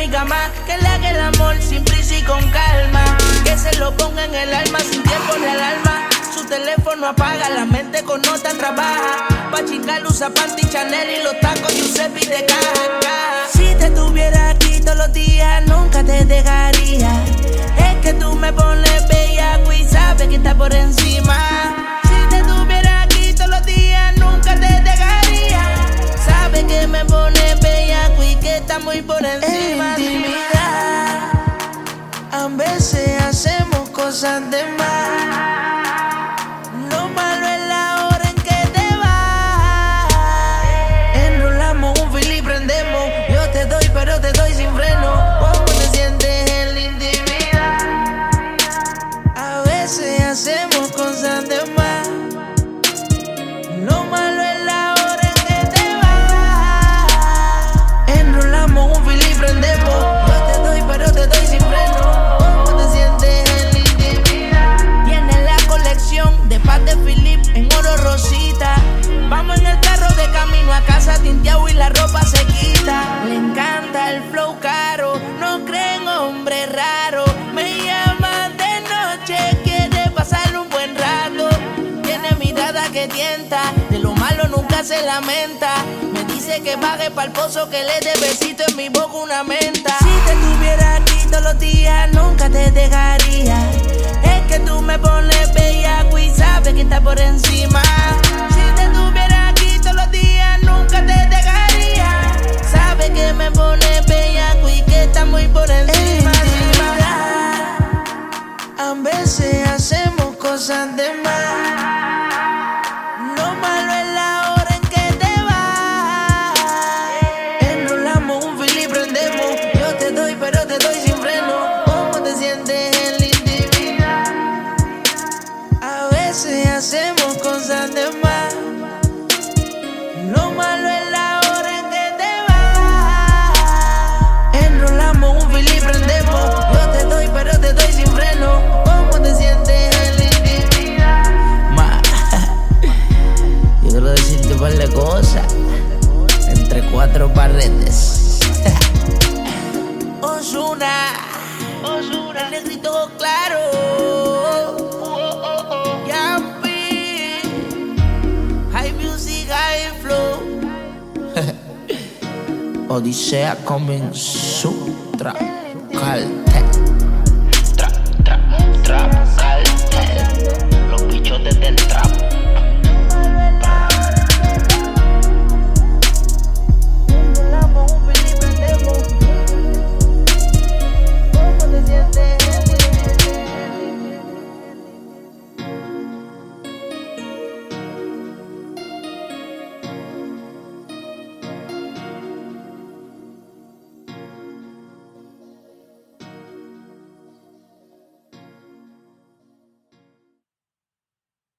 Que le haga el amor sin prisa y con calma. Que se lo ponga en el alma sin tiempo de alarma. Su teléfono apaga, la mente con nota trabaja. Pa' chingar usa panty Chanel y los tacos Giuseppe de caja. Si te tuviera aquí todos los días, nunca te dejaría. Es que tú me pones bella y sabes que está por encima. Si te tuviera aquí todos los días, nunca te dejaría. Sabes que me pones bella y que está muy por encima. Cosas de más. Lo malo es la hora en que te vas. Enrolamos un fil y prendemos. Yo te doy, pero te doy sin freno. ¿Cómo te sientes en la intimidad? A veces hacemos el flow caro, no creen hombre raro. Me llama de noche, quiere pasar un buen rato. Tiene mirada que tienta, de lo malo nunca se lamenta. Me dice que baje pa'l pozo, que le dé besito en mi boca una menta. Si te tuviera aquí todos los días, nunca te dejaría. Es que tú me pones bella y sabes que está por encima. Cuatro paredes. Osuna, Osuna, el negrito claro. Yampi, high music, high flow. Odisea coming Sutra, Caltech.